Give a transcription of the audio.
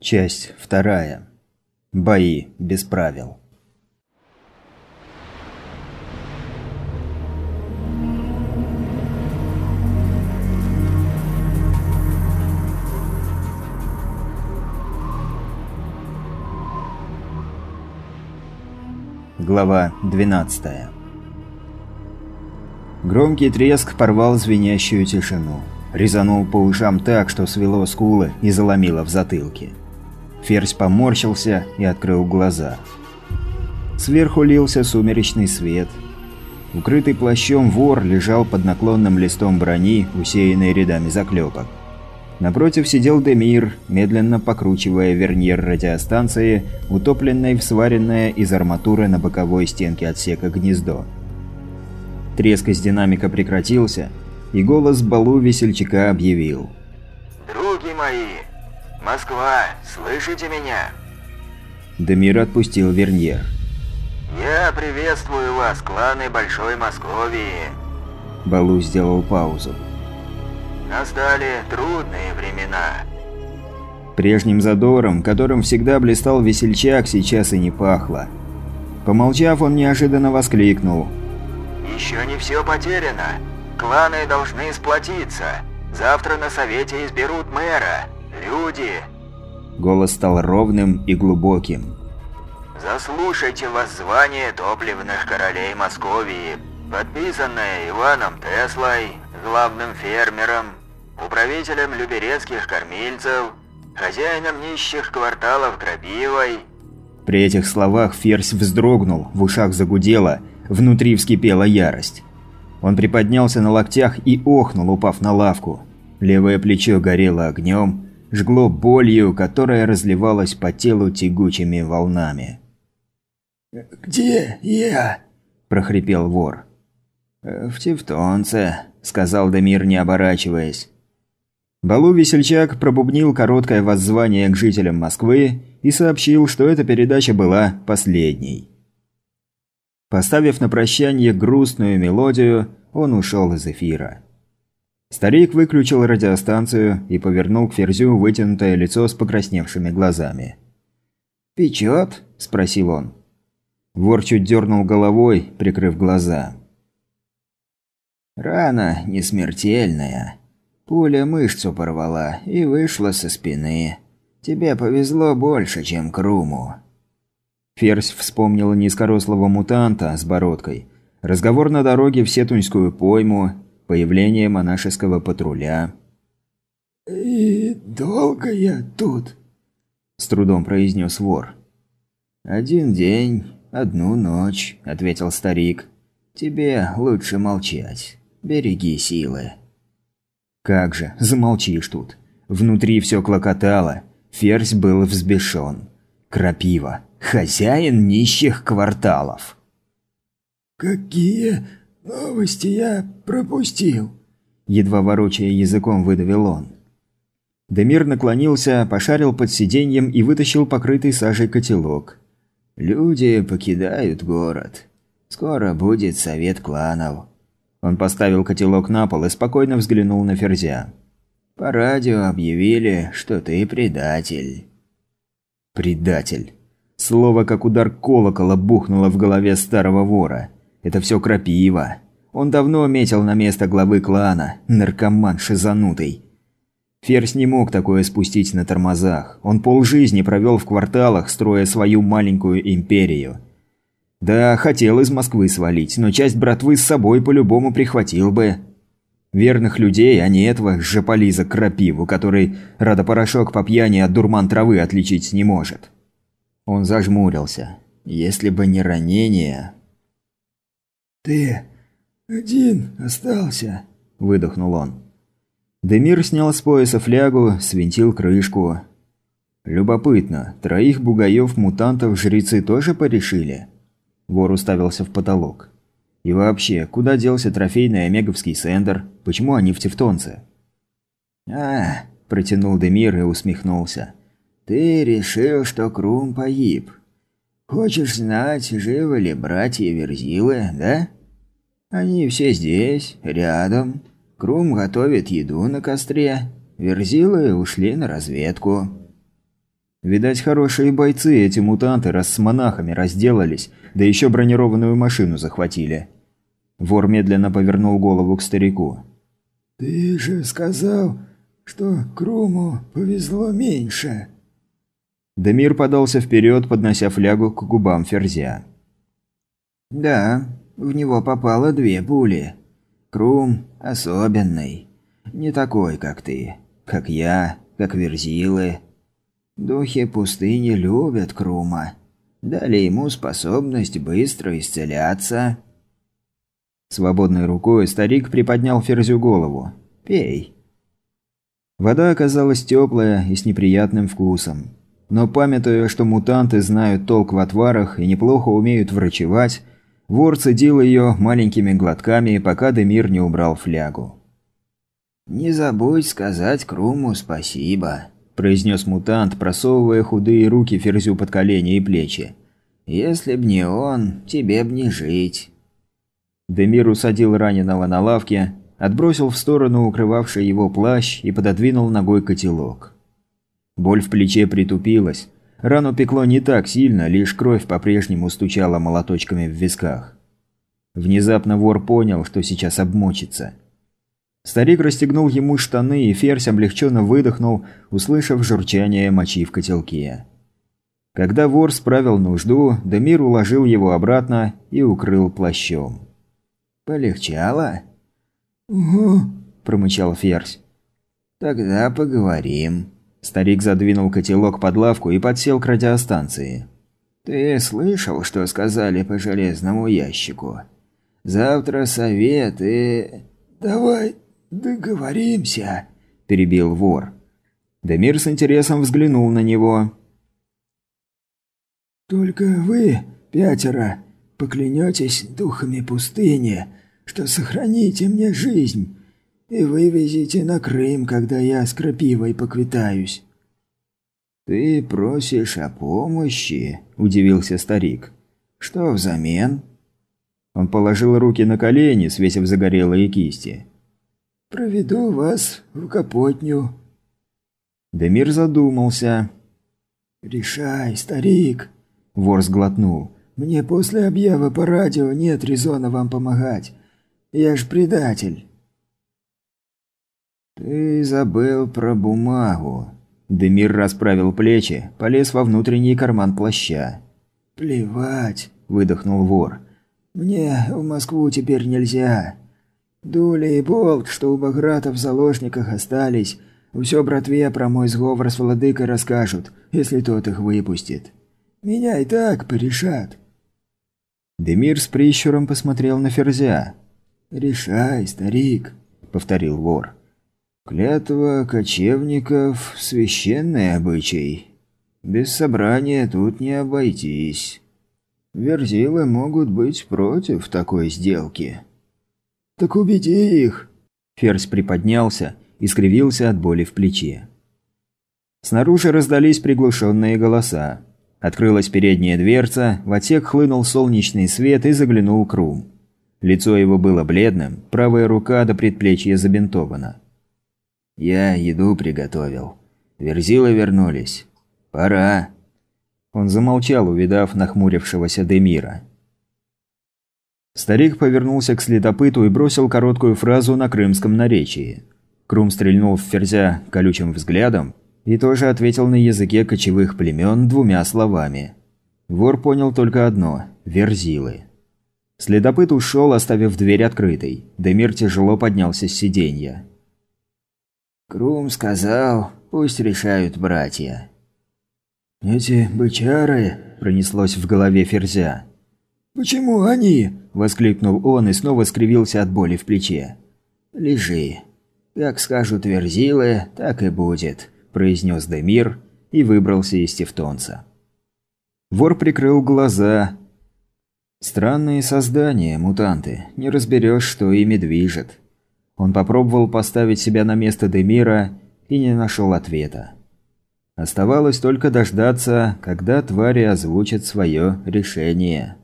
Часть вторая. Бои без правил. Глава 12. Громкий треск порвал звенящую тишину. Резанул по ушам так, что свело скулы и заломило в затылке. Ферзь поморщился и открыл глаза. Сверху лился сумеречный свет. Укрытый плащом вор лежал под наклонным листом брони, усеянной рядами заклепок. Напротив сидел Демир, медленно покручивая верньер радиостанции, утопленной в сваренное из арматуры на боковой стенке отсека гнездо. Треск из динамика прекратился, и голос Балу весельчака объявил. «Други мои, Москва, слышите меня?» Демир отпустил Верньер. «Я приветствую вас, кланы Большой Московии!» Балу сделал паузу. «Настали трудные времена!» Прежним задором, которым всегда блистал весельчак, сейчас и не пахло. Помолчав, он неожиданно воскликнул. «Еще не все потеряно. Кланы должны сплотиться. Завтра на совете изберут мэра. Люди!» Голос стал ровным и глубоким. «Заслушайте воззвание топливных королей Московии, подписанное Иваном Теслой, главным фермером, управителем люберецких кормильцев, хозяином нищих кварталов Крапивой». При этих словах Ферзь вздрогнул, в ушах загудело, внутри вскипела ярость. Он приподнялся на локтях и охнул, упав на лавку. Левое плечо горело огнем, жгло болью, которая разливалась по телу тягучими волнами. «Где я?» – прохрипел вор. «В Тевтонце», – сказал Демир, не оборачиваясь. Балу Весельчак пробубнил короткое воззвание к жителям Москвы и сообщил, что эта передача была последней. Поставив на прощание грустную мелодию, он ушел из эфира. Старик выключил радиостанцию и повернул к Ферзю вытянутое лицо с покрасневшими глазами. «Печет?» – спросил он. Вор чуть дернул головой, прикрыв глаза. «Рана не смертельная. Пуля мышцу порвала и вышла со спины. Тебе повезло больше, чем Круму». Ферзь вспомнил низкорослого мутанта с бородкой, разговор на дороге в Сетуньскую пойму, появление монашеского патруля. «И долго я тут?» – с трудом произнес вор. «Один день, одну ночь», – ответил старик. «Тебе лучше молчать. Береги силы». «Как же, замолчишь тут». Внутри все клокотало. Ферзь был взбешен. Крапива. Хозяин нищих кварталов. «Какие новости я пропустил?» Едва ворочая языком, выдавил он. Демир наклонился, пошарил под сиденьем и вытащил покрытый сажей котелок. «Люди покидают город. Скоро будет совет кланов». Он поставил котелок на пол и спокойно взглянул на Ферзя. «По радио объявили, что ты предатель». «Предатель». Слово, как удар колокола, бухнуло в голове старого вора. Это все крапива. Он давно метил на место главы клана, наркоман шизанутый. Ферзь не мог такое спустить на тормозах. Он полжизни провел в кварталах, строя свою маленькую империю. Да, хотел из Москвы свалить, но часть братвы с собой по-любому прихватил бы. Верных людей, а не этого жополиза крапиву, который радопорошок по пьяни от дурман травы отличить не может. Он зажмурился. Если бы не ранение... «Ты один остался», – выдохнул он. Демир снял с пояса флягу, свинтил крышку. Любопытно, троих бугаев-мутантов жрецы тоже порешили? Вор уставился в потолок. И вообще, куда делся трофейный омеговский сендер? Почему они в Тевтонце? «А, – протянул Демир и усмехнулся. «Ты решил, что Крум погиб. Хочешь знать, живы ли братья Верзилы, да? Они все здесь, рядом. Крум готовит еду на костре. Верзилы ушли на разведку». Видать, хорошие бойцы эти мутанты, раз с монахами разделались, да еще бронированную машину захватили. Вор медленно повернул голову к старику. «Ты же сказал, что Круму повезло меньше». Дамир подался вперед, поднося флягу к губам Ферзя. «Да, в него попало две пули. Крум особенный. Не такой, как ты, как я, как Верзилы. Духи пустыни любят Крума. Дали ему способность быстро исцеляться». Свободной рукой старик приподнял Ферзю голову. «Пей». Вода оказалась теплая и с неприятным вкусом. Но памятуя, что мутанты знают толк в отварах и неплохо умеют врачевать, Вор цедил ее маленькими глотками, пока Демир не убрал флягу. «Не забудь сказать Круму спасибо», – произнес мутант, просовывая худые руки Ферзю под колени и плечи. «Если б не он, тебе б не жить». Демир усадил раненого на лавке, отбросил в сторону укрывавший его плащ и пододвинул ногой котелок. Боль в плече притупилась, Рану пекло не так сильно, лишь кровь по-прежнему стучала молоточками в висках. Внезапно вор понял, что сейчас обмочится. Старик расстегнул ему штаны, и Ферзь облегченно выдохнул, услышав журчание мочи в котелке. Когда вор справил нужду, Демир уложил его обратно и укрыл плащом. «Полегчало?» «Угу», – промычал Ферзь. «Тогда поговорим». Старик задвинул котелок под лавку и подсел к радиостанции. «Ты слышал, что сказали по железному ящику? Завтра совет и...» «Давай договоримся», – перебил вор. Демир с интересом взглянул на него. «Только вы, пятеро, поклянетесь духами пустыни, что сохраните мне жизнь, и вывезите на Крым, когда я с крапивой поквитаюсь». «Ты просишь о помощи?» – удивился старик. «Что взамен?» Он положил руки на колени, свесив загорелые кисти. «Проведу вас в Капотню». Демир задумался. «Решай, старик!» – вор сглотнул. «Мне после объява по радио нет резона вам помогать. Я ж предатель». «Ты забыл про бумагу». Демир расправил плечи, полез во внутренний карман плаща. «Плевать», – выдохнул вор. «Мне в Москву теперь нельзя. Дули и болт, что у Баграта в заложниках остались, все братве про мой сговор с владыкой расскажут, если тот их выпустит. Меня и так порешат». Демир с прищуром посмотрел на Ферзя. «Решай, старик», – повторил вор. Клятва кочевников – священный обычай. Без собрания тут не обойтись. Верзилы могут быть против такой сделки. «Так убеди их!» Ферзь приподнялся и скривился от боли в плече. Снаружи раздались приглушенные голоса. Открылась передняя дверца, в отсек хлынул солнечный свет и заглянул Крум. Лицо его было бледным, правая рука до предплечья забинтована. «Я еду приготовил. Верзилы вернулись. Пора». Он замолчал, увидав нахмурившегося Демира. Старик повернулся к следопыту и бросил короткую фразу на крымском наречии. Крум стрельнул в Ферзя колючим взглядом и тоже ответил на языке кочевых племен двумя словами. Вор понял только одно – верзилы. Следопыт ушел, оставив дверь открытой. Демир тяжело поднялся с сиденья. Крум сказал, пусть решают братья. «Эти бычары...» – пронеслось в голове Ферзя. «Почему они?» – воскликнул он и снова скривился от боли в плече. «Лежи. Как скажут верзилы, так и будет», – произнес Демир и выбрался из Тевтонца. Вор прикрыл глаза. Странные создания, мутанты. Не разберешь, что ими движет. Он попробовал поставить себя на место Демира и не нашел ответа. Оставалось только дождаться, когда твари озвучат свое решение.